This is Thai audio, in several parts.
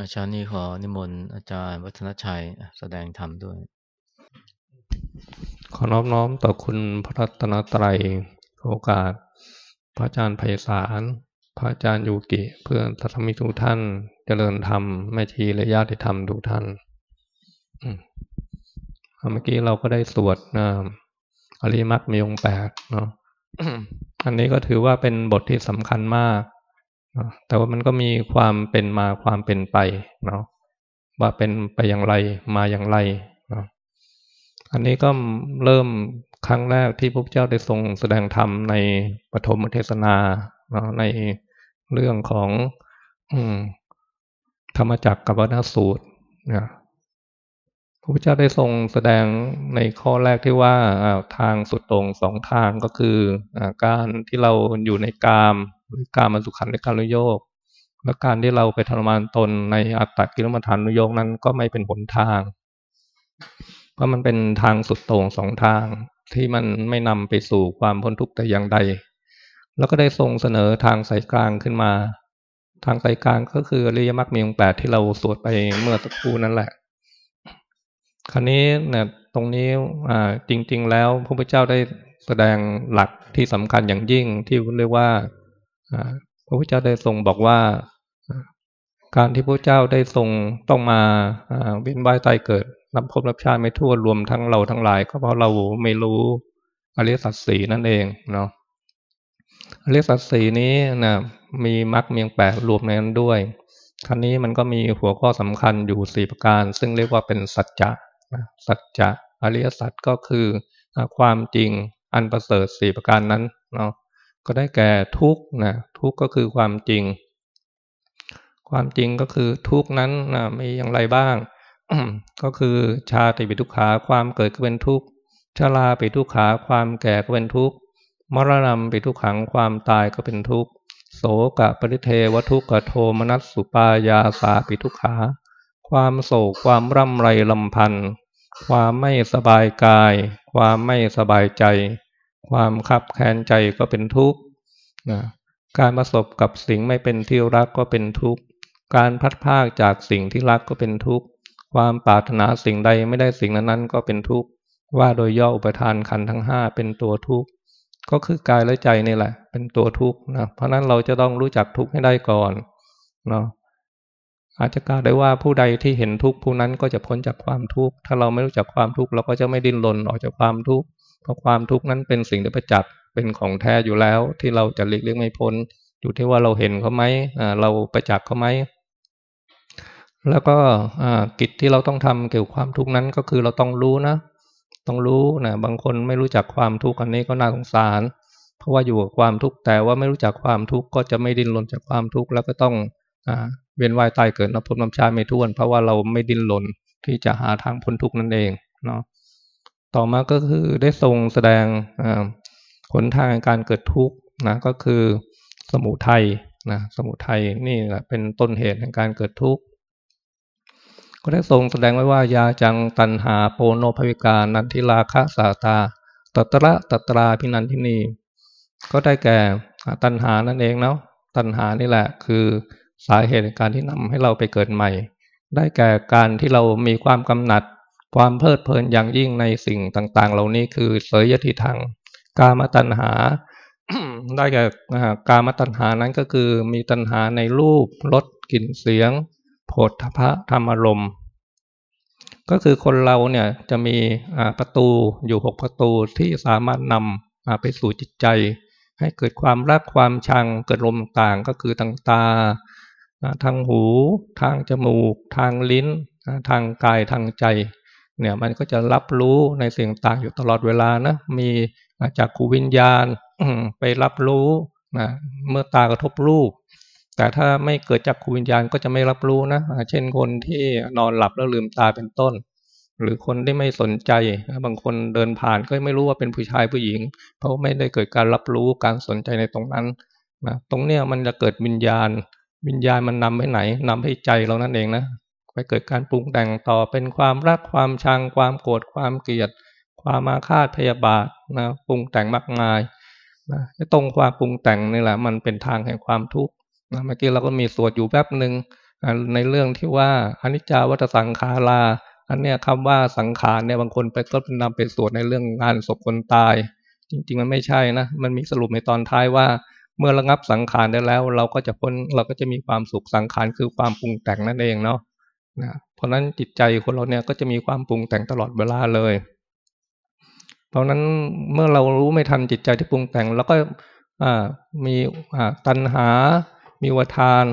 อาจารย์นี้ขอนิมนต์อาจารย์วัฒนชัยแสดงธรรมด้วย ขอน้อมน้อมต่อคุณพระรัตนตรัยโอกาส พระอาจารย์ไพศาล พระอาจารย์ยูกิเพื่อนทัศมิทุกท่าน เจริญธรรมแม่ชีและญาติธรรมทุกท่านเมื่อกี้เราก็ได้สวดนะอริมักมีองแปดเนาะอันนี้ก็ถือว่าเป็นบทที่สำคัญมาก แต่ว่ามันก็มีความเป็นมาความเป็นไปเนาะว่าเป็นไปอย่างไรมาอย่างไรเนาะอันนี้ก็เริ่มครั้งแรกที่พระเจ้าได้ทรงแสดงธรรมในปฐมเทศนาเนาะในเรื่องของอืมธรรมจักรกับวัฏสูตรนะพระพุทธเจ้าได้ทรงแสดงในข้อแรกที่ว่าทางสุดตรงสองทางก็คืออการที่เราอยู่ในกาม หรือการมาสุขันในการุโยกและการที่เราไปทรมานตนในอัตตกิลมัฐานุโยกนั้นก็ไม่เป็นหนทาง เพราะมันเป็นทางสุดโต่งสองทางที่มันไม่นำไปสู่ความพ้นทุกข์แต่อย่างใด แล้วก็ได้ทรงเสนอทางสายกลางขึ้นมา ทางสายกลางก็คืออริยมรรคมีองค์แปดที่เราสวดไปเมื่อสักครู่นั่นแหละ คราวนี้เนี่ยตรงนี้จริง ๆ แล้วพระพุทธเจ้าได้แสดงหลักที่สำคัญอย่างยิ่งที่เรียกว่า พระพุทธเจ้าได้ทรงบอกว่าการที่พระเจ้าได้ทรงต้องมาเวียนว่ายตายเกิดรับภพรับชาติไม่ทั่วรวมทั้งเราทั้งหลาย ก็เพราะเราไม่รู้อริยสัจสี่นั่นเองเนาะอริยสัจสี่นี้นะมีมรรคเมียงแปดรวมในนั้นด้วยท่านนี้มันก็มีหัวข้อสำคัญอยู่สี่ประการ ซึ่งเรียกว่าเป็นสัจจะสัจจะอริยสัจก็คือความจริงอันประเสริฐสี่ประการนั้นเนาะ ก็ได้แก่ทุกนะทุกก็คือความจริง ความจริงก็คือทุกนั้นนะมีอย่างไรบ้าง ก็คือชาติเปิทุกขาความเกิดก็เป็นทุกข์ชราปิทุกขาความแก่ก็เป็นทุกข์มรณะเปิทุกขังความตายก็เป็นทุกข์โสกะปริเทวทุกขโทมนัสสุปายาสาปิทุกขา ความโศกความร่ำไรลำพันธ์ความไม่สบายกาย ความไม่สบายใจ ความขับแค้นใจก็เป็นทุกข์นะการประสบกับสิ่งไม่เป็นที่รักก็เป็นทุกข์ การพัดพากจากสิ่งที่รักก็เป็นทุกข์ ความปรารถนาสิ่งใดไม่ได้สิ่งนั้นก็เป็นทุกข์ ว่าโดยย่ออุปทานขันทั้งห้าเป็นตัวทุกข์ ก็คือกายและใจนี่แหละ เป็นตัวทุกข์นะ เพราะนั้นเราจะต้องรู้จักทุกข์ให้ได้ก่อนเนาะ อาจจะกล่าวได้ว่าผู้ใดที่เห็นทุกข์ผู้นั้นก็จะพ้นจากความทุกข์ ถ้าเราไม่รู้จักความทุกข์เราก็จะไม่ดิ้นรนออกจากความทุกข์ เพราะความทุกข์นั้นเป็นสิ่งที่ประจักษ์เป็นของแท้อยู่แล้ว ที่เราจะหลีกเลี่ยงไม่พ้น อยู่ที่ว่าเราเห็นเขาไหมเราประจักษ์เขาไหมแล้วก็กิจที่เราต้องทำเกี่ยวกับความทุกข์นั้นก็คือเราต้องรู้นะ ต้องรู้นะบางคนไม่รู้จักความทุกข์อันนี้ก็น่าสงสาร เพราะว่าอยู่กับความทุกข์แต่ว่าไม่รู้จักความทุกข์ก็จะไม่ดิ้นรนจากความทุกข์แล้วก็ต้องเวียนว่ายตายเกิดนับพบน้ำชาไม่ท้วน เพราะว่าเราไม่ดิ้นรนที่จะหาทางพ้นทุกข์นั่นเองเนาะ ต่อมาก็คือได้ทรงแสดงหนทางการเกิดทุกข์นะก็คือสมุทัยนะสมุทัยนี่แหละเป็นต้นเหตุแห่งการเกิดทุกข์ก็ได้ทรงแสดงไว้ว่ายาจังตันหาโปโนภวิกานันทิลาคะสาตาตัตระตัตราพินันทินีก็ได้แก่ตันหานั่นเองเนาะตันหานี่แหละคือสาเหตุการที่นำให้เราไปเกิดใหม่ ได้แก่การที่เรามีความกำหนัด ความเพลิดเพลินอย่างยิ่งในสิ่งต่าง ๆ เหล่านี้คือเสยยติทางกามตัณหา ได้แก่กามตัณหานั้นก็คือมีตัณหาในรูปรสกลิ่นเสียงโผฏฐพะธรรมารมณ์ก็คือคนเราเนี่ยจะมีประตูอยู่หกประตูที่สามารถนำไปสู่จิตใจ ให้เกิดความรักความชังเกิดลมต่างก็คือทางตาทางหู ทางจมูก ทางลิ้น ทางกายทางใจ เนี่ยมันก็จะรับรู้ในสิ่งต่างอยู่ตลอดเวลานะมีจากขูวิญญาณไปรับรู้นะเมื่อตากระทบรูป แต่ถ้าไม่เกิดจากขูวิญญาณก็จะไม่รับรู้นะเช่นคนที่นอนหลับแล้วลืมตาเป็นต้น หรือคนที่ไม่สนใจบางคนเดินผ่านก็ไม่รู้ว่าเป็นผู้ชายผู้หญิง เพราะไม่ได้เกิดการรับรู้การสนใจในตรงนั้นนะตรงเนี้ยมันจะเกิดวิญญาณ วิญญาณมันนำไปไหนนำให้ใจเรานั่นเองนะ ไปเกิดการปรุงแต่งต่อเป็นความรักความชังความโกรธความเกลียด ความมาคาดพยาบาทนะปรุงแต่งมากมายนะตรงความปรุงแต่งนี่แหละ มันเป็นทางแห่งความทุกข์นะเมื่อกี้เราก็มีสวดอยู่แป๊บหนึ่งในเรื่องที่ว่าอนิจจาวัตสังขาราอันเนี้ยคำว่าสังขารเนี่ยบางคนไปก็นำไปสวดในเรื่องงานศพคนตาย จริง ๆ มันไม่ใช่นะมันมีสรุปในตอนท้ายว่า เมื่อระงับสังขารได้แล้ว เราก็จะพ้นเราก็จะมีความสุขสังขารคือความปรุงแต่งนั่นเองเนาะ นะเพราะนั้นจิตใจคนเราเนี่ยก็จะมีความปรุงแต่งตลอดเวลาเลย เพราะนั้นเมื่อเรารู้ไม่ทันจิตใจที่ปรุงแต่ง แล้วก็มีตัณหา มีวทาน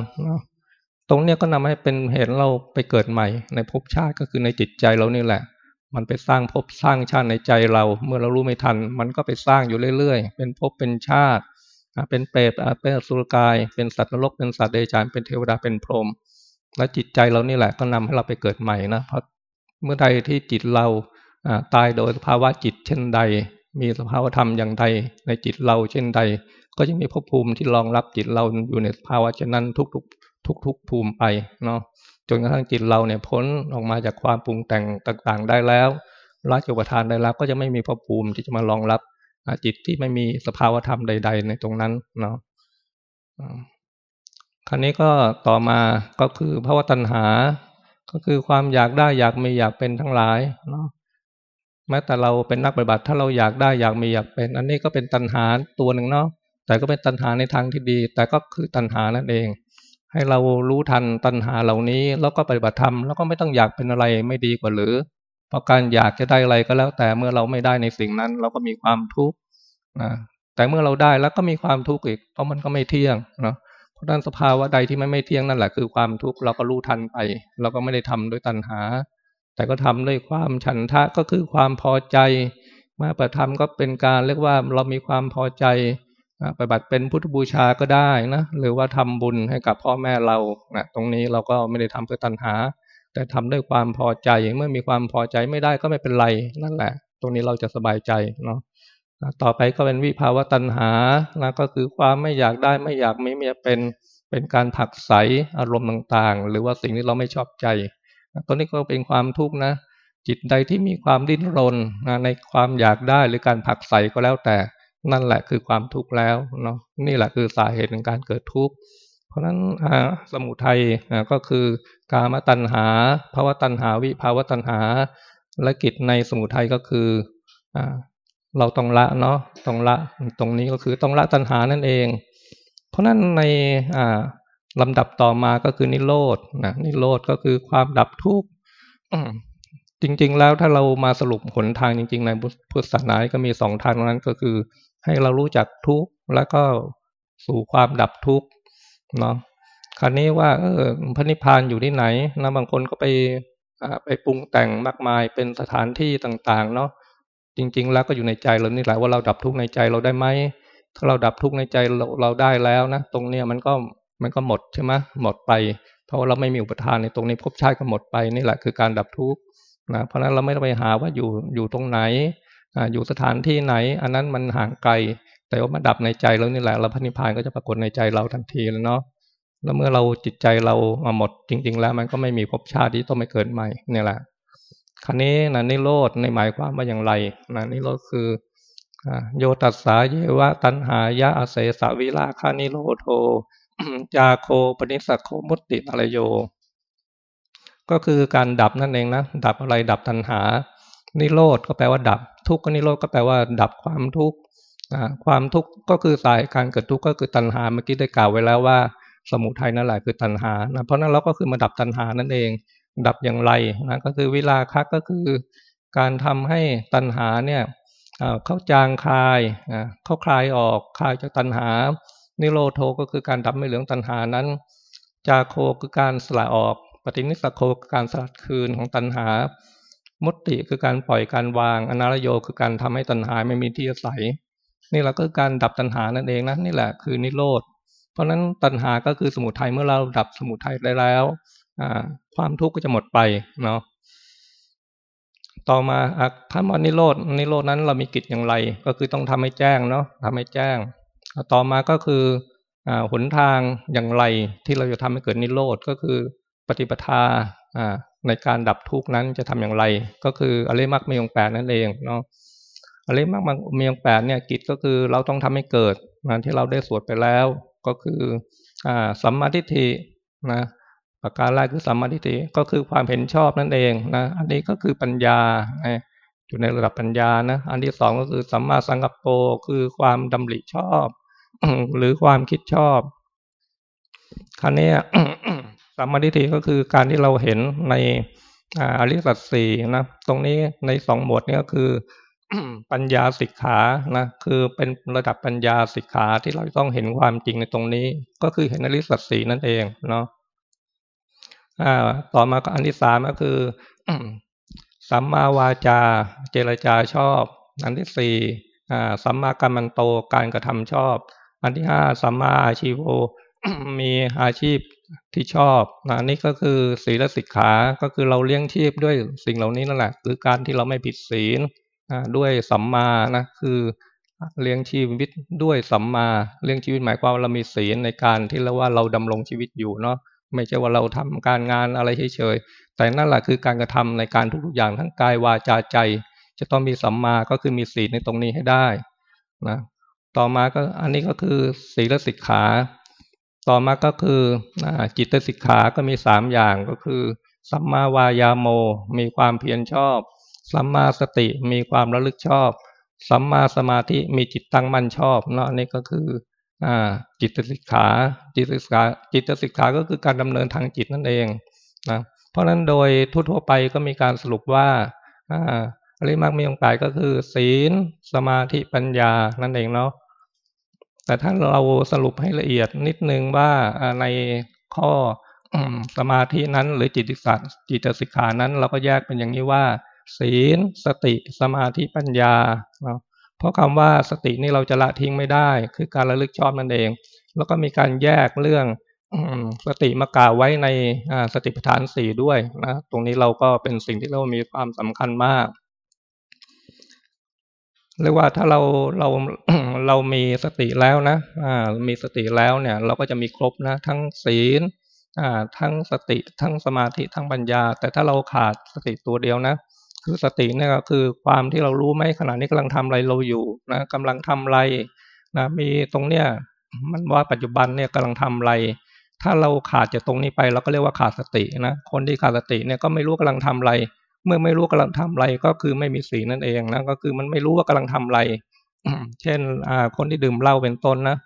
ตรงเนี้ยก็นำให้เป็นเหตุเราไปเกิดใหม่ ในภพชาติก็คือในจิตใจเรานี่แหละ มันไปสร้างภพสร้างชาติในใจเรา เมื่อเรารู้ไม่ทัน มันก็ไปสร้างอยู่เรื่อยๆ เป็นภพเป็นชาติ เป็นเปรตเป็นสุรกาย เป็นสัตว์นรก เป็นสัตว์เดรัจฉานเป็นเทวดาเป็นพรหม และจิตใจเรานี่แหละก็นำให้เราไปเกิดใหม่นะเพราะเมื่อใดที่จิตเราตายโดยสภาวะจิตเช่นใด มีสภาวธรรมอย่างใดในจิตเราเช่นใด ก็จะมีภพภูมิที่รองรับจิตเราอยู่ในภาวะเช่นนั้นทุกๆ ทุกๆภูมิไปเนาะจนกระทั่งจิตเราเนี่ยพ้นออกมาจากความปรุงแต่งต่างๆ ได้แล้วละจุปทานได้แล้วก็จะไม่มีภพภูมิที่จะมารองรับจิตที่ไม่มีสภาวธรรมใด ๆ ในตรงนั้นเนาะ ครั้นี้ก็ต่อมาก็คือภาวะตัณหา ก็คือความอยากได้อยากมีอยากเป็นทั้งหลายเนาะแม้แต่เราเป็นนักปฏิบัติ ถ้าเราอยากได้อยากมีอยากเป็น อันนี้ก็เป็นตัณหาตัวหนึ่งเนาะแต่ก็เป็นตัณหาในทางที่ดี แต่ก็คือตัณหานั่นเอง ให้เรารู้ทันตัณหาเหล่านี้แล้วก็ปฏิบัติธรรมแล้วก็ไม่ต้องอยากเป็นอะไรไม่ดีกว่าหรือ เพราะการอยากจะได้อะไรก็แล้ว แต่เมื่อเราไม่ได้ในสิ่งนั้น เราก็มีความทุกข์นะแต่เมื่อเราได้แล้วก็มีความทุกข์อีกเพราะมันก็ไม่เที่ยงเนาะ ราะนั้นสภาวะใดที่มันไม่เที่ยงนั่นแหละคือความทุกข์เราก็รู้ทันไป เราก็ไม่ได้ทำด้วยตัณหา แต่ก็ทำด้วยความฉันทะก็คือความพอใจ มาประธรรมก็เป็นการเรียกว่าเรามีความพอใจปฏิบัติเป็นพุทธบูชาก็ได้นะหรือว่าทำบุญให้กับพ่อแม่เรานะตรงนี้เราก็ไม่ได้ทำเพื่อตัณหา แต่ทำด้วยความพอใจเมื่อมีความพอใจไม่ได้ก็ไม่เป็นไรนั่นแหละ ตรงนี้เราจะสบายใจเนาะ ต่อไปก็เป็นวิภาวะตัณหานะก็คือความไม่อยากได้ไม่อยากมีไม่เป็นเป็นการผักใสอารมณ์ต่างๆ หรือว่าสิ่งที่เราไม่ชอบใจตรงนี้ก็เป็นความทุกข์นะจิตใดที่มีความดิ้นรนในความอยากได้หรือการผักใสก็แล้วแต่ นั่นแหละคือความทุกข์แล้วเนาะนี่แหละคือสาเหตุของการเกิดทุกข์เพราะฉะนั้นสมุทัยก็คือกามตัณหาภาวะตัณหาวิภาวะตัณหาและกิจในสมุทัยก็คือ เราต้องละเนาะต้องละตรงนี้ก็คือต้องละตัณหานั่นเอง เพราะฉะนั้นในลำดับต่อมาก็คือนิโรธนะนิโรธก็คือความดับทุกข์จริง ๆ แล้วถ้าเรามาสรุปหนทางจริง ๆ ในพุทธศาสนาก็มีสองทางนั้นก็คือ ให้เรารู้จักทุกข์แล้วก็สู่ความดับทุกข์เนาะคราวนี้ว่าเออพระนิพพานอยู่ที่ไหนนะบางคนก็ไปไปปรุงแต่งมากมายเป็นสถานที่ต่าง ๆ เนาะ จริงๆแล้วก็อยู่ในใจเรานี่แหละว่าเราดับทุกข์ในใจเราได้ไหมถ้าเราดับทุกข์ในใจเราเราได้แล้วนะตรงเนี้ยมันก็มันก็หมดใช่ไหมหมดไป เพราะเราไม่มีอุปทานในตรงนี้ภพชาติก็หมดไปนี่แหละคือการดับทุกข์นะเพราะนั้นเราไม่ต้องไปหาว่าอยู่อยู่ตรงไหนอยู่สถานที่ไหน อันนั้นมันห่างไกล แต่ว่ามาดับในใจเรานี่แหละเราพันิพานก็จะปรากฏในใจเราทันทีแล้วเนาะแล้วเมื่อเราจิตใจเรามาหมดจริง ๆ แล้วมันก็ไม่มีภพชาติที่ต้องไปเกิดใหม่นี่แหละ ครั้นี้นะนิโรธในหมายความว่าอย่างไรนะนิโรธคือโยตัสสาเยวะตันหายะอเสสวิลาคานิโรโทจาโคปนิสัโคมุตติอะไรโย ก็คือการดับนั่นเองนะ ดับอะไรดับตัณหา นิโรธก็แปลว่าดับ ทุกข์ก็นิโรธก็แปลว่า ดับความทุกข์ความทุกข์ก็คือสายการเกิดทุกข์ก็คือตัณหาเมื่อกี้ได้กล่าวไว้แล้วว่า สมุทัยนั่นแหละคือตัณหานะเพราะนั้นเราก็คือมาดับตัณหานั่นเอง ดับอย่างไรนะก็คือเวลาคักก็คือการทำให้ตัณหาเนี่ยเข้าจางคลายเข้าคลายออกคลายจากตัณหา นิโรธโทก็คือการดับไม่เหลืองตัณหานั้น จาโคคือการสละออก ปฏินิสโคคือการสลัดคืนของตัณหา มุตติคือการปล่อยการวาง อนารโยคือการทำให้ตัณหาไม่มีที่อาศัย นี่แหละก็คือการดับตัณหานั่นเองนะนี่แหละคือนิโรธ เพราะฉะนั้นตัณหาก็คือสมุทัยเมื่อเราดับสมุทัยได้แล้ว ความทุกข์ก็จะหมดไปเนาะต่อมาถ้ามานิโรธนิโรธนั้นเรามีกิจอย่างไร ก็คือต้องทำให้แจ้งเนาะทำให้แจ้ง ต่อมาก็คือหนทางอย่างไรที่เราจะทำให้เกิดนิโรธก็คือปฏิปทาในการดับทุกข์นั้นจะทำอย่างไร ก็คืออริมักมีองแปดนั่นเองเนาะอริมักมีองแปดเนี่ยกิจก็คือเราต้องทำให้เกิดงานที่เราได้สวดไปแล้ว ก็คืออสัมมาทิฏฐินะ ประการแรกคือสัมมาทิฏฐิก็คือความเห็นชอบนั่นเองนะอันนี้ก็คือปัญญาอยู่ในระดับปัญญานะอันที่สองก็คือสัมมาสังกัปโปคือความดำริชอบ หรือความคิดชอบครั้นี้สัมมาทิฏฐิก็คือการที่เราเห็นในอริสัตสีนะตรงนี้ในสองหมวดนี้ก็คือปัญญาสิกขานะคือเป็นระดับปัญญาสิกขาที่เราต้องเห็นความจริงในตรงนี้ ก็คือเห็นอริสัตสีนั่นเองเนาะ ต่อมาก็อันที่สามก็คือสัมมาวาจา เจรจาชอบ อันที่สี่สัมมากัมมันโตการกระทำชอบ อันที่ห้าสัมมาอาชีโวมีอาชีพที่ชอบนะนี่ก็คือศีลสิกขา ก็คือเราเลี้ยงชีพด้วยสิ่งเหล่านี้นั่นแหละ คือการที่เราไม่ผิดศีลด้วยสัมมานะคือเลี้ยงชีวิตด้วยสัมมาเลี้ยงชีวิตหมายความว่าเรามีศีลในการที่เราว่าเราดำรงชีวิตอยู่เนาะ ไม่ใช่ว่าเราทำการงานอะไรเฉยๆแต่นั่นแหละคือการกระทำในการทุกๆอย่างทั้งกายวาจาใจ จะต้องมีสัมมาก็คือมีศีลในตรงนี้ให้ได้นะต่อมาก็อันนี้ก็คือศีลสิกขา ต่อมาก็คือจิตสิกขาก็มีสามอย่างก็คือ สัมมาวายาโม มีความเพียรชอบ สัมมาสติมีความระลึกชอบ สัมมาสมาธิมีจิตตั้งมั่นชอบเนาะนี่ก็คือ จิตสิกขา จิตสิกขา จิตสิกขาก็คือการดำเนินทางจิตนั่นเองนะเพราะฉะนั้นโดยทั่วๆไปก็มีการสรุปว่าอริมักมีองค์แปดก็คือ ศีล สมาธิปัญญานั่นเองเนาะแต่ถ้าเราสรุปให้ละเอียดนิดนึงว่าในข้อสมาธินั้น หรือจิตสิกขาจิตสิกขานั้น เราก็แยกเป็นอย่างนี้ว่า ศีล สติ สมาธิปัญญาเนาะ เพราะคำว่าสตินี่เราจะละทิ้งไม่ได้ คือการระลึกชอบนั่นเอง แล้วก็มีการแยกเรื่องสติมากล่าวไว้ในสติปัฏฐานสี่ด้วยนะตรงนี้เราก็เป็นสิ่งที่เรามีความสำคัญมากเรียกว่าถ้าเราเราเรามีสติแล้วนะอ่ามีสติแล้วเนี่ย เราก็จะมีครบนะ ทั้งศีลอ่าทั้งสติทั้งสมาธิทั้งปัญญา แต่ถ้าเราขาดสติตัวเดียวนะ สติเนี่ยก็คือความที่เรารู้ไหมขณะนี้กำลังทำอะไรเราอยู่นะกำลังทำอะไรนะมีตรงเนี้ยมันว่าปัจจุบันเนี่ยกำลังทำอะไร ถ้าเราขาดจากตรงนี้ไปเราก็เรียกว่าขาดสตินะคนที่ขาดสติเนี่ยก็ไม่รู้กำลังทำอะไร เมื่อไม่รู้กำลังทำอะไรก็คือไม่มีสีนั่นเองนะก็คือมันไม่รู้ว่ากำลังทำอะไรเช่นคนที่ดื่มเหล้าเป็นต้นนะ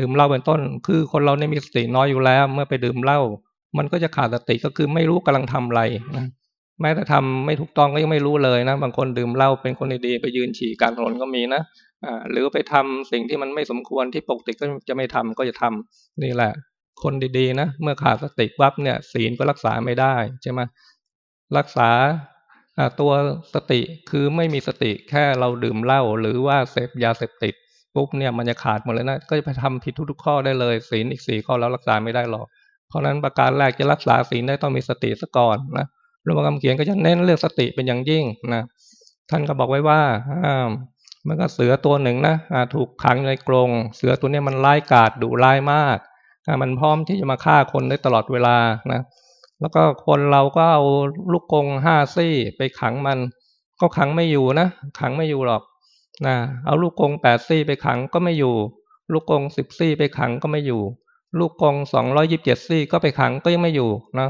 ดื่มเหล้าเป็นต้น คือคนเราเนี่ยมีสติน้อยอยู่แล้ว เมื่อไปดื่มเหล้ามันก็จะขาดสติก็คือไม่รู้กำลังทำอะไรนะ แม้แต่ทำไม่ถูกต้องก็ยังไม่รู้เลยนะ บางคนดื่มเหล้าเป็นคนดีๆไปยืนฉี่กลางถนนก็มีนะอ่าหรือไปทำสิ่งที่มันไม่สมควรที่ปกติก็จะไม่ทำก็จะทำนี่แหละ คนดีๆนะเมื่อขาดสติวับเนี่ยศีลก็รักษาไม่ได้ใช่ไหมรักษาตัวสติคือไม่มีสติแค่เราดื่มเหล้าหรือว่าเสพยาเสพติดปุ๊บเนี่ยมันจะขาดหมดเลยนะก็จะไปทำผิดทุกๆข้อได้เลยศีลอีกสี่ข้อแล้วรักษาไม่ได้หรอกเพราะนั้นประการแรกจะรักษาศีลได้ต้องมีสติซะก่อนนะ หลวงพ่อคำเขียนก็จะเน้นเรื่องสติเป็นอย่างยิ่งนะท่านก็บอกไว้ว่าอ่ามันก็เสือตัวหนึ่งนะถูกขังในกรงเสือตัวนี้มันร้ายกาจดุร้ายมากมันพร้อมที่จะมาฆ่าคนได้ตลอดเวลานะแล้วก็คนเราก็เอาลูกกงห้าซี่ไปขังมัน ก็ขังไม่อยู่นะขังไม่อยู่หรอกนะเอาลูกกงแปดซี่ไปขังก็ไม่อยู่ ลูกกงสิบซี่ไปขังก็ไม่อยู่ ลูกกงสองร้อยิบเจ็ดซี่ก็ไปขังก็ยังไม่อยู่นะ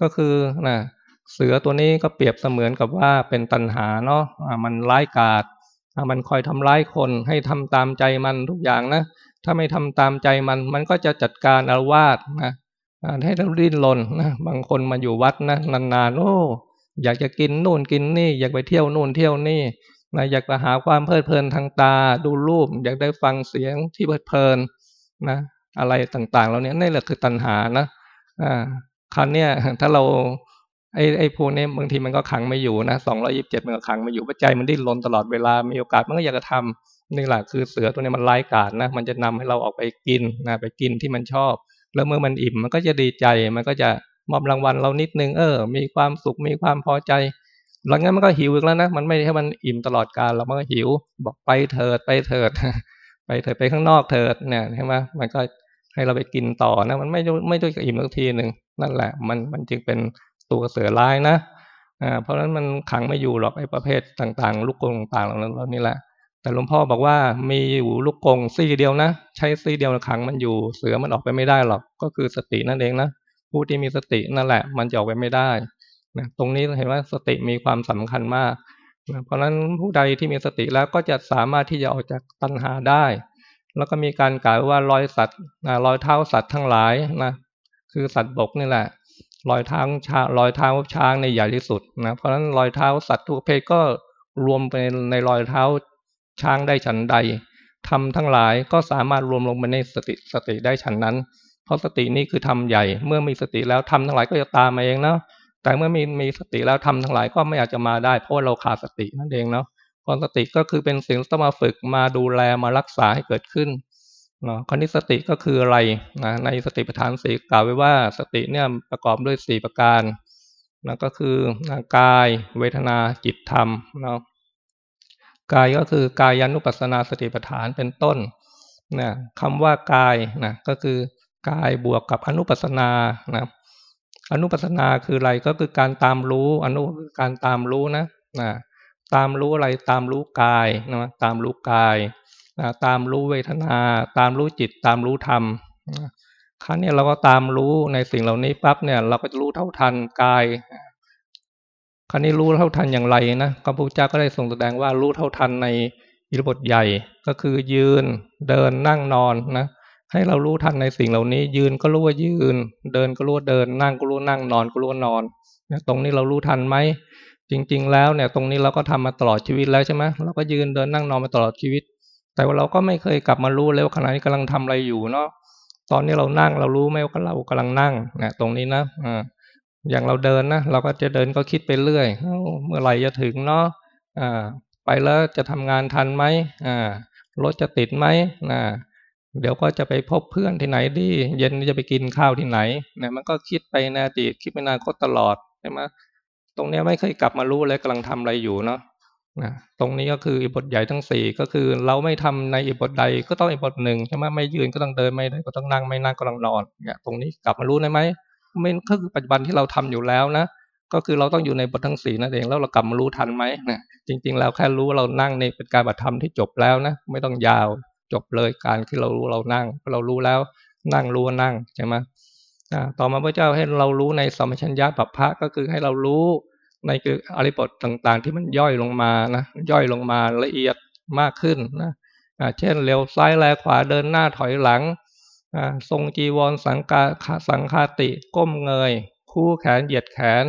ก็คือนะ เสือตัวนี้ก็เปรียบเสมือนกับว่าเป็นตันหาเนาะมันร้ายกาจมันคอยทำร้ายคนให้ทำตามใจมันทุกอย่างนะถ้าไม่ทำตามใจมัน มันก็จะจัดการอาวาสนะให้เราดิ้นรนนะบางคนมาอยู่วัดนะนานๆโอ้อยากจะกินนู่นกินนี่ อยากไปเที่ยวนู่นเที่ยวนี่นะอยากไปหาความเพลิดเพลินทางตา ดูรูป อยากได้ฟังเสียงที่เพลิดเพลินนะอะไรต่างๆเราเนี้ยนี่แหละคือตัณหานะอ่าครั้นี้ถ้าเรา ไอ้ไอ้พวกนี้บางทีมันก็ขังไม่อยู่นะสองร้อยิบเจ็ดมันก็ขังไม่อยู่ปัจจัยมันดิ้นรนตลอดเวลา มีโอกาสมันก็อยากจะทำนี่แหละคือเสือตัวนี้มันไร้กาดนะ มันจะนำให้เราออกไปกินนะไปกินที่มันชอบ แล้วเมื่อมันอิ่มมันก็จะดีใจ มันก็จะมอบรางวัลเรานิดนึง เออ มีความสุข มีความพอใจ หลังนั้นมันก็หิวอีกแล้วนะ มันไม่ให้มันอิ่มตลอดกาลเรามันก็หิว บอกไปเถิด ไปเถิด ไปเถิดไปข้างนอกเถิด เนี่ยใช่ไหมมันก็ให้เราไปกินต่อนะ มันไม่ไม่ด้วยอิ่มสักทีหนึ่งนั่นแหละ มันมันจึงเป็น ตัวเสือร้ายนะเพราะฉะนั้นมันขังไม่อยู่หรอกไอ้ประเภทต่างๆ ลูกกงต่างๆเหล่านั้นนี่แหละ แต่หลวงพ่อบอกว่ามีอยู่ลูกกงซี่เดียวนะ ใช้ซี่เดียวขังมันอยู่เสือมันออกไปไม่ได้หรอก ก็คือสตินั่นเองนะผู้ที่มีสตินั่นแหละ มันจะออกไปไม่ได้นะตรงนี้เห็นว่าสติมีความสำคัญมากนะเพราะฉะนั้นผู้ใดที่มีสติแล้วก็จะสามารถที่จะออกจากตัณหาได้ แล้วก็มีการกล่าวว่ารอยสัตว์รอยเท้าสัตว์ทั้งหลายนะคือสัตว์บกนี่แหละ รอยเท้าช้างรอยเท้าช้างในใหญ่ที่สุดนะเพราะฉะนั้นรอยเท้าสัตว์ทุกประเภทก็รวมไปในรอยเท้าช้างได้ฉันใดทำทั้งหลายก็สามารถรวมลงไปในสติสติได้ฉันนั้น เพราะสตินี้คือทำใหญ่ เมื่อมีสติแล้วทำทั้งหลายก็จะตามมาเองเนาะแต่เมื่อมีมีสติแล้วทำทั้งหลายก็ไม่อาจจะมาได้ เพราะว่าเราขาดสตินั่นเองเนาะเพราะสติก็คือเป็นสิ่งที่ต้องมาฝึกมาดูแลมารักษาให้เกิดขึ้น เนาะคณิสติก็คืออะไรนะในสติปัฏฐานสี่กล่าวไว้ว่าสติเนี่ยประกอบด้วยสี่ประการนะก็คือกาย เวทนาจิตธรรมเนาะกายก็คือกายันุปัสนาสติปัฏฐานเป็นต้นนะคำว่ากายนะก็คือกายบวกกับอนุปัสนานะอนุปัสนาคืออะไรก็คือการตามรู้ อนุคือการตามรู้นะนะตามรู้อะไรตามรู้กายนะตามรู้กาย นะตามรู้เวทนา ตามรู้จิตตามรู้ธรรมครั้งนี้เราก็ตามรู้ในสิ่งเหล่านี้ปั๊บเนี่ย เราก็จะรู้เท่าทันกายครั้นี้รู้เท่าทันอย่างไรนะพระพุทธเจ้าก็ได้ทรงแสดงว่ารู้เท่าทันในอิริบทใหญ่ก็คือยืนเดินนั่งนอนนะให้เรารู้ทันในสิ่งเหล่านี้ ยืนก็รู้ว่ายืน เดินก็รู้ว่าเดิน นั่งก็รู้นั่งนอนก็รู้ว่านอนเนี่ยตรงนี้เรารู้ทันไหมจริง ๆ แล้วเนี่ย ตรงนี้เราก็ทำมาตลอดชีวิตแล้วใช่ไหมเราก็ยืนเดินนั่งนอนมาตลอดชีวิต แต่ว่าเราก็ไม่เคยกลับมารู้เลยว่าขณะนี้กำลังทำอะไรอยู่เนาะตอนนี้เรานั่งเรารู้ไหมว่าเรากำลังนั่งเนี่ยตรงนี้นะอ่าอย่างเราเดินนะเราก็จะเดินก็คิดไปเรื่อยเมื่อไหร่จะถึงเนาะอ่าไปแล้วจะทำงานทันไหมอ่ารถจะติดไหมอ่าเดี๋ยวก็จะไปพบเพื่อนที่ไหนดีเย็นจะไปกินข้าวที่ไหนเนี่ยมันก็คิดไปในอดีตคิดไปนาคตตลอดใช่ไหมตรงนี้ไม่เคยกลับมารู้เลยกำลังทำอะไรอยู่เนาะ นะตรงนี้ก็คืออิบทใหญ่ทั้งสี่ก็คือ เราไม่ทำในอิบทใดก็ต้องอิบทหนึ่งใช่ไหมไม่ยืนก็ต้องเดินไม่ได้ก็ต้องนั่งไม่นั่งก็ต้องนอนเนี่ยตรงนี้กลับมารู้ได้ไหมไม่ก็คือปัจจุบันที่เราทำอยู่แล้วนะก็คือเราต้องอยู่ในบททั้งสี่นั่นเองแล้วเรากลับมารู้ทันไหมนะจริง ๆ แล้วแค่รู้ว่าเรานั่งในเป็นการบัตรธรรมที่จบแล้วนะไม่ต้องยาวจบเลยการที่เรารู้เรานั่งเรารู้แล้ว นั่งรู้ว่านั่งใช่ไหมต่อมาพระเจ้าให้เรารู้ในสมัชัญญาปัปพะก็คือให้เรารู้ ในคืออริบทต่างๆ ที่มันย่อยลงมานะย่อยลงมาละเอียดมากขึ้นนะเช่นเร็วซ้ายแลขวาเดินหน้าถอยหลังทรงจีวรสังกาสังคาติก้มเงย คู่แขนเหยียดแขน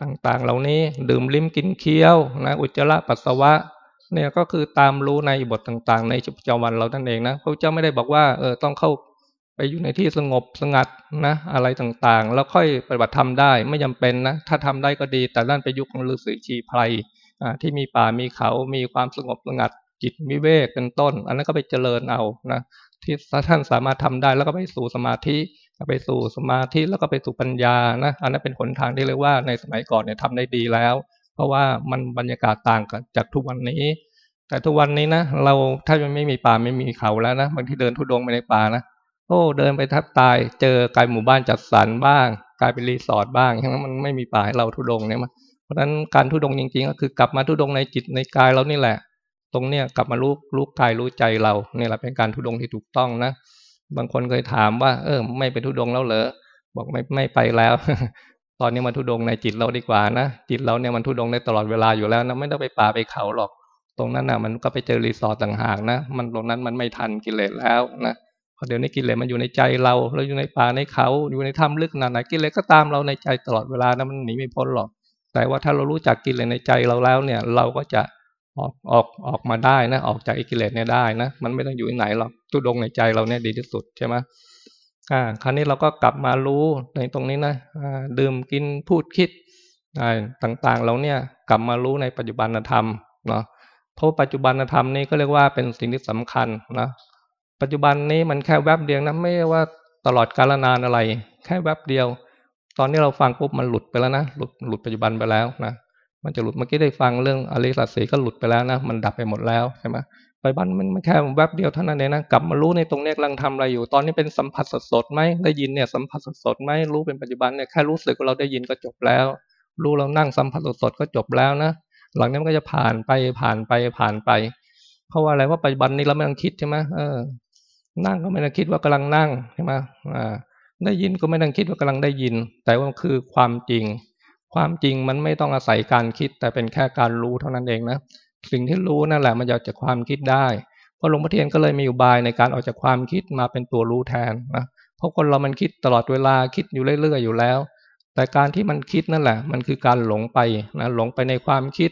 ต่างๆ เหล่านี้ดื่มลิ้มกินเคี้ยวนะอุจจาระปัสสาวะเนี่ยก็คือตามรู้ในบทต่างๆ ในชีวิตประจำวันเรานั่นเองนะพระเจ้าไม่ได้บอกว่าเออต้องเข้า ไปอยู่ในที่สงบสงัดนะอะไรต่างๆ แล้วค่อยปฏิบัติธรรมได้ไม่จาเป็นนะถ้าทำได้ก็ดี แต่นั่นไปยุคของฤาษีชีไพรที่มีป่ามีเขามีความสงบสงัดจิตมิเวกเป็นต้น อันนั้นก็ไปเจริญเอานะที่ท่านสามารถทำได้แล้วก็ไปสู่สมาธิไปสู่สมาธิแล้วก็ไปสู่ปัญญานะอันนั้นเป็นหนทางที่เรียกว่าในสมัยก่อนเนี่ยทำได้ดีแล้ว เพราะว่ามันบรรยากาศต่างกันจากทุกวันนี้ แต่ทุกวันนี้นะเราถ้ามันไม่มีป่าไม่มีเขาแล้วนะบางที่เดินทุดงไปในป่านะ โอ้เดินไปทับตาย เจอกลายหมู่บ้านจัดสรรบ้าง กลายเป็นรีสอร์ทบ้างทั้งนั้นมันไม่มีป่าให้เราทุดงเนี่ยมาเพราะฉะนั้นการทุดงจริงๆ ก็คือกลับมาทุดงในจิตในกายเรานี่แหละ ตรงเนี้ยกลับมารู้รู้กายรู้ใจเราเนี่ยแหละเป็นการทุดงที่ถูกต้องนะบางคนเคยถามว่า เออ ไม่ไปทุดงแล้วเหรอบอกไม่ไม่ไปแล้ว ตอนนี้มาทุดงในจิตเราดีกว่านะจิตเราเนี่ยมันทุดงได้ตลอดเวลาอยู่แล้วนะไม่ต้องไปป่าไปเขาหรอก ตรงนั้นนะมันก็ไปเจอรีสอร์ทต่างหากนะมันตรงนั้นมันไม่ทันกิเลสแล้วนะ พอเดี๋ยวนี้กิเลสมันอยู่ในใจเราเราอยู่ในป่าในเขาอยู่ในถ้ำลึกนาไหนกิเลสก็ตามเราในใจตลอดเวลานะมันหนีไม่พ้นหรอก แต่ว่าถ้าเรารู้จักกิเลสในใจเราแล้วเนี่ย เราก็จะออกออกออกมาได้นะ ออกจากกิเลสเนี่ยได้นะ มันไม่ต้องอยู่ที่ไหนหรอกทุดงในใจเราเนี่ยดีที่สุดใช่ไหมอ่าคราวนี้เราก็กลับมารู้ในตรงนี้นะอ่าดื่มกินพูดคิดต่างๆ เราเนี่ยกลับมารู้ในปัจจุบันธรรมเนาะเพราะปัจจุบันธรรมนี่ก็เรียกว่าเป็นสิ่งที่สำคัญนะ ปัจจุบันนี้มันแค่แวบเดียวนะไม่ว่าตลอดกาลนานอะไร แค่แวบเดียว ตอนนี้เราฟังปุ๊บมันหลุดไปแล้วนะหลุดหลุดปัจจุบันไปแล้วนะมันจะหลุดเมื่อกี้ได้ฟังเรื่องอริสัตสีก็หลุดไปแล้วนะมันดับไปหมดแล้วใช่ไหมปัจจุบันมันแค่แวบเดียวเท่านั้นเองนะกลับมารู้ในตรงนี้กำลังทำอะไรอยู่ ตอนนี้เป็นสัมผัสสดๆไหมได้ยินเนี่ยสัมผัสสดๆไหมรู้เป็นปัจจุบันเนี่ยแค่รู้สึกว่าเราได้ยินก็จบแล้ว รู้เรานั่งสัมผัสสดๆก็จบแล้วนะหลังนี้มันก็จะผ่านไปผ่านไปผ่านไป เพราะว่าอะไรว่าปัจจุบันนี้เราไม่ต้องคิดใช่ไหมเออ นั่งก็ไม่ได้คิดว่ากำลังนั่งใช่ไหมได้ยินก็ไม่ต้องคิดว่ากำลังได้ยิน แต่ว่าคือความจริง ความจริงมันไม่ต้องอาศัยการคิด แต่เป็นแค่การรู้เท่านั้นเองนะสิ่งที่รู้นั่นแหละมันจะจากความคิดได้พราะหลวงพ่อเทียนก็เลยมีอุบายในการออกจากความคิดมาเป็นตัวรู้แทนนะเพราะคนเรามันคิดตลอดเวลาคิดอยู่เรื่อยๆอยู่แล้ว แต่การที่มันคิดนั่นแหละ มันคือการหลงไปนะหลงไปในความคิด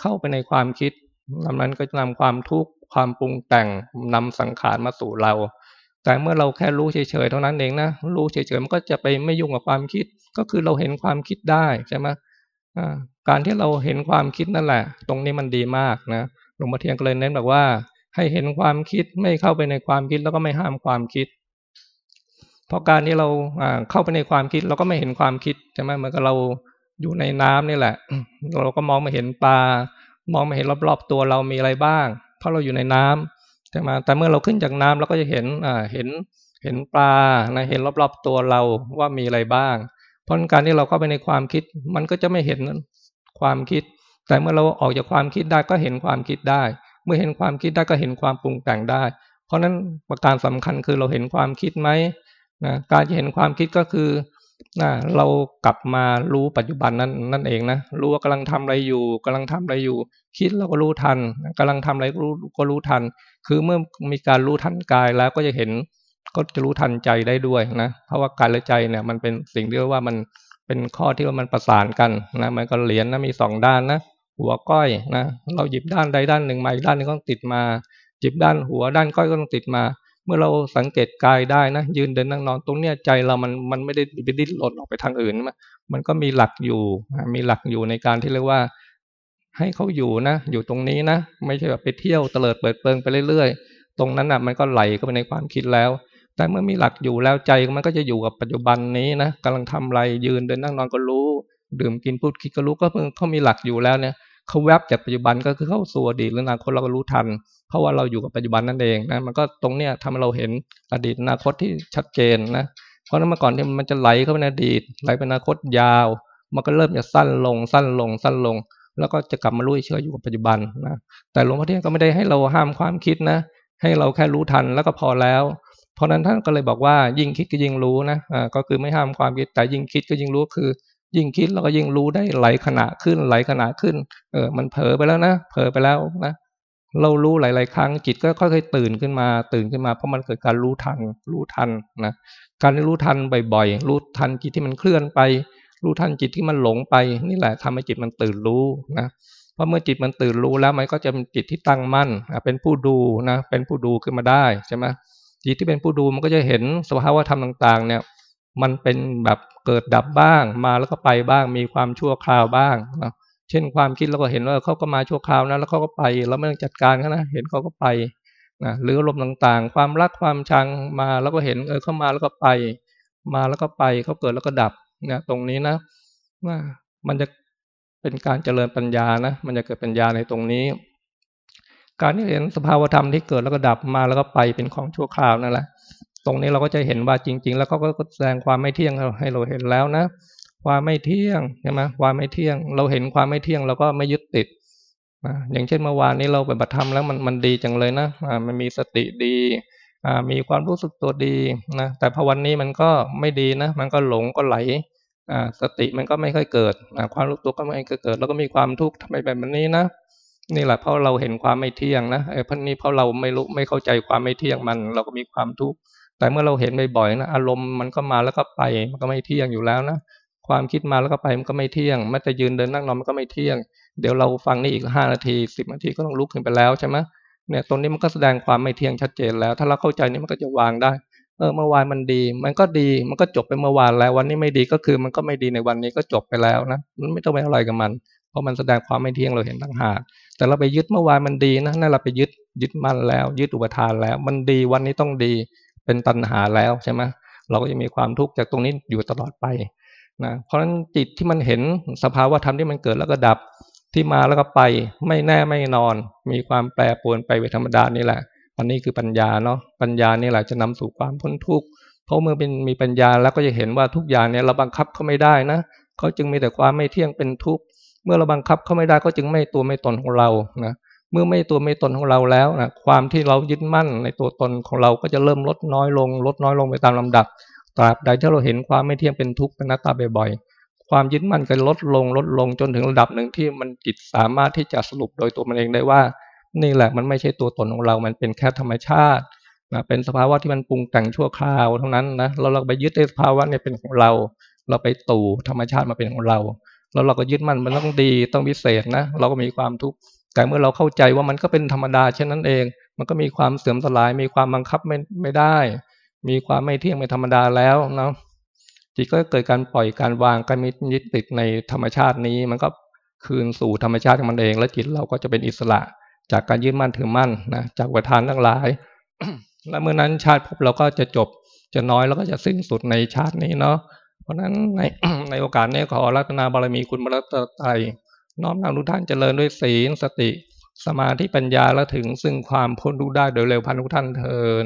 เข้าไปในความคิดนั้นก็จะนำความทุกข์ ความปรุงแต่งนำสังขารมาสู่เรา แต่เมื่อเราแค่รู้เฉยๆเท่านั้นเองนะรู้เฉยๆมันก็จะไปไม่ยุ่งกับความคิด ก็คือเราเห็นความคิดได้ใช่ไหมการที่เราเห็นความคิดนั่นแหละ ตรงนี้มันดีมากนะหลวงพ่อเทียนก็เลยเน้นบอกว่า ให้เห็นความคิดไม่เข้าไปในความคิดแล้วก็ไม่ห้ามความคิดเพราะการที่เราเข้าไปในความคิดเราก็ไม่เห็นความคิดใช่ไหมเหมือนกับเราอยู่ในน้ำนี่แหละ เราก็มองมาเห็นปลามองมาเห็นรอบๆตัวเรามีอะไรบ้าง เพราะเราอยู่ในน้ำใช่ไหมแต่เมื่อเราขึ้นจากน้ำเราก็จะเห็นอ่าเห็นเห็นปลานะเห็นรอบๆตัวเราว่ามีอะไรบ้าง เพราะการที่เราเข้าไปในความคิด มันก็จะไม่เห็นความคิด แต่เมื่อเราออกจากความคิดได้ก็เห็นความคิดได้ เมื่อเห็นความคิดได้ก็เห็นความปรุงแต่งได้ เพราะนั้นประการสำคัญคือเราเห็นความคิดไหมนะการจะเห็นความคิดก็คือ เรากลับมารู้ปัจจุบันนั้นนั่นเองนะรู้ว่ากำลังทำอะไรอยู่กำลังทำอะไรอยู่ คิดเราก็รู้ทันกำลังทำอะไรก็รู้ก็รู้ทัน คือเมื่อมีการรู้ทันกายแล้วก็จะเห็นก็จะรู้ทันใจได้ด้วยนะเพราะว่ากายและใจเนี่ยมันเป็นสิ่งที่เรียกว่ามันเป็นข้อที่ว่ามันประสานกันนะมันก็เหรียญนะมีสองด้านนะหัวก้อยนะเราหยิบด้านใดด้านหนึ่งมาอีกด้านนึงก็ต้องติดมาหยิบด้านหัวด้านก้อยก็ต้องติดมา มื่อเราสังเกตกายได้นะ ยืนเดินนั่งนอนตรงเนี้ยใจเรามันมันไม่ได้ไปดิ้นหลดออกไปทางอื่นมันมันก็มีหลักอยู่ มีหลักอยู่ในการที่เรียกว่า ให้เขาอยู่นะ อยู่ตรงนี้นะ ไม่ใช่แบบไปเที่ยวเตลิดเปิดเปิงไปเรื่อยๆ ตรงนั้นอะ มันก็ไหลเข้าไปในความคิดแล้ว แต่เมื่อมีหลักอยู่แล้วใจมันก็จะอยู่กับปัจจุบันนี้นะกำลังทำอะไรยืนเดินนั่งนอนก็รู้ ดื่มกินพูดคิดก็รู้ก็เพิ่งเขามีหลักอยู่แล้วเนี่ย เขาแวบจากปัจจุบันก็คือเข้าสู่อดีตหรืออนาคตเราก็รู้ทัน เพราะว่าเราอยู่กับปัจจุบันนั่นเองนะมันก็ตรงเนี้ยทำให้เราเห็นอดีตอนาคตที่ชัดเจนนะเพราะนั้นเมื่อก่อนที่มันจะไหลเข้าไปในอดีตไหลไปอนาคตยาว มันก็เริ่มจะสั้นลงสั้นลงสั้นลง แล้วก็จะกลับมารู้เชื่ออยู่กับปัจจุบันนะแต่หลวงพ่อเทียนก็ไม่ได้ให้เราห้ามความคิดนะ ให้เราแค่รู้ทันแล้วก็พอแล้ว เพราะนั้นท่านก็เลยบอกว่ายิ่งคิดก็ยิ่งรู้นะอ่าก็คือไม่ห้ามความคิดแต่ยิ่งคิดก็ยิ่งรู้คือ ยิ่งคิดเราก็ยิ่งรู้ได้ไหลขณะขึ้นไหลขณะขึ้น เออ มันเผลอไปแล้วนะเผลอไปแล้วนะเรารู้หลาย ๆ ครั้งจิตก็ค่อยๆตื่นขึ้นมาตื่นขึ้นมาเพราะมันเกิดการรู้ทัน รู้ทันนะการรู้ทันบ่อยๆรู้ทันจิตที่มันเคลื่อนไป รู้ทันจิตที่มันหลงไป นี่แหละทำให้จิตมันตื่นรู้นะเพราะเมื่อจิตมันตื่นรู้แล้วมันก็จะเป็นจิตที่ตั้งมั่นเป็นผู้ดูนะเป็นผู้ดูขึ้นมาได้ใช่ไหมจิตที่เป็นผู้ดูมันก็จะเห็นสภาวะธรรมต่าง ๆ เนี่ย มันเป็นแบบเกิดดับบ้างมาแล้วก็ไปบ้าง มีความชั่วคราวบ้างนะเช่นความคิดเราก็เห็นว่าเขาก็มาชั่วคราวนะแล้วเขาก็ไปเราไม่ต้องจัดการเขานะเห็นเขาก็ไปนะหรืออารมณ์ต่างๆ ความรักความชังมาแล้วก็เห็นเออเขามาแล้วก็ไป มาแล้วก็ไปเขาเกิดแล้วก็ดับเนี่ยตรงนี้นะว่ามันจะเป็นการเจริญปัญญานะมันจะเกิดปัญญาในตรงนี้ การที่เห็นสภาวธรรมที่เกิดแล้วก็ดับมาแล้วก็ไปเป็นของชั่วคราวนั่นแหละ ตรงนี้เราก็จะเห็นว่าจริง ๆ แล้วเขาก็แสดงความไม่เที่ยงให้เราเห็นแล้วนะ ความไม่เที่ยงใช่ไหมความไม่เที่ยง เราเห็นความไม่เที่ยงเราก็ไม่ยึดติดอย่างเช่นเมื่อวานนี้เราไปบัตรธรรมแล้วมันมันดีจังเลยนะมันมีสติดีมีความรู้สึกตัวดีนะแต่พอวันนี้มันก็ไม่ดีนะ มันก็หลงก็ไหลสติมันก็ไม่ค่อยเกิดความรู้ตัวก็ไม่ค่อยเกิด แล้วก็มีความทุกข์ทำไมแบบนี้นะนี่แหละเพราะเราเห็นความไม่เที่ยงนะไอ้พันนี้เพราะเราไม่รู้ไม่เข้าใจความไม่เที่ยงมัน เราก็มีความทุกข์ แต่เมื่อเราเห็นบ่อยๆนะอารมณ์มันก็มาแล้วก็ไป มันก็ไม่เที่ยงอยู่แล้วนะความคิดมาแล้วก็ไปมันก็ไม่เที่ยงแม้แต่ยืนเดินนั่งนอนมันก็ไม่เที่ยง เดี๋ยวเราฟังนี่อีกห้านาทีสิบนาทีก็ต้องลุกขึ้นไปแล้วใช่ไหมเนี่ยตรงนี้มันก็แสดงความไม่เที่ยงชัดเจนแล้ว ถ้าเราเข้าใจนี่มันก็จะวางได้เออเมื่อวานมันดี มันก็ดีมันก็จบไปเมื่อวานแล้ว วันนี้ไม่ดีก็คือมันก็ไม่ดีในวันนี้ก็จบไปแล้วนะมันไม่ต้องไปอะไรกับมัน เพราะมันแสดงความไม่เที่ยงเราเห็นต่างหากแต่เราไปยึดเมื่อวานมันดีนะนั่นเราไปยึดยึดมันแล้ว ยึดอุปทานแล้ว มันดีวันนี้ต้องดี เป็นตัณหาแล้วใช่ไหมเราก็จะมีความทุกข์จากตรงนี้อยู่ตลอดไปนะเพราะฉะนั้นจิตที่มันเห็นสภาวะธรรมที่มันเกิดแล้วก็ดับที่มาแล้วก็ไปไม่แน่ไม่นอน มีความแปรปรวนไปเป็นธรรมดานี่แหละอันนี้คือปัญญาเนาะปัญญานี่แหละจะนำสู่ความพ้นทุกข์เพราะเมื่อเป็นมีปัญญาแล้วก็จะเห็นว่าทุกอย่างเนี่ยเราบังคับเขาไม่ได้นะเขาจึงมีแต่ความไม่เที่ยงเป็นทุกข์เมื่อเราบังคับเขาไม่ได้ก็จึงไม่ตัวไม่ตนของเรานะ เมื่อไม่ตัวไม่ตนของเราแล้วนะความที่เรายึดมั่นในตัวตนของเราก็จะเริ่มลดน้อยลง ลดน้อยลงไปตามลำดับ ตราบใดที่เราเห็นความไม่เที่ยงเป็นทุกข์เป็นนัตตาบ่อยๆ ความยึดมั่นก็ลดลงลดลงจนถึงระดับหนึ่งที่มันจิตสามารถที่จะสรุปโดยตัวมันเองได้ว่า นี่แหละมันไม่ใช่ตัวตนของเรา มันเป็นแค่ธรรมชาตินะเป็นสภาวะที่มันปรุงแต่งชั่วคราวเท่านั้นนะเราเราไปยึดในสภาวะเนี่ยเป็นของเรา เราไปตู่ธรรมชาติมาเป็นของเรา แล้วเราก็ยึดมันมันต้องดีต้องพิเศษนะ เราก็มีความทุกข์ แต่เมื่อเราเข้าใจว่ามันก็เป็นธรรมดาเช่นนั้นเอง มันก็มีความเสื่อมสลาย มีความบังคับไม่ไม่ได้ มีความไม่เที่ยงเป็นธรรมดาแล้วเนาะจิตก็เกิดการปล่อยการวางการมียึดติดในธรรมชาตินี้ มันก็คืนสู่ธรรมชาติของมันเอง และจิตเราก็จะเป็นอิสระ จากการยึดมั่นถือมั่นนะจากวัฏานทั้งหลาย และเมื่อนั้นชาติพบเราก็จะจบจะน้อยแล้วก็จะสิ้นสุดในชาตินี้เนาะเพราะฉะนั้นในในโอกาสนี้ขอรัตนาบารมีคุณบารตไตร น้อมนำทุกท่านเจริญด้วยศีลสติ สมาธิปัญญาและถึงซึ่งความพ้นทุกข์ได้โดยเร็วพันทุกท่านเทิน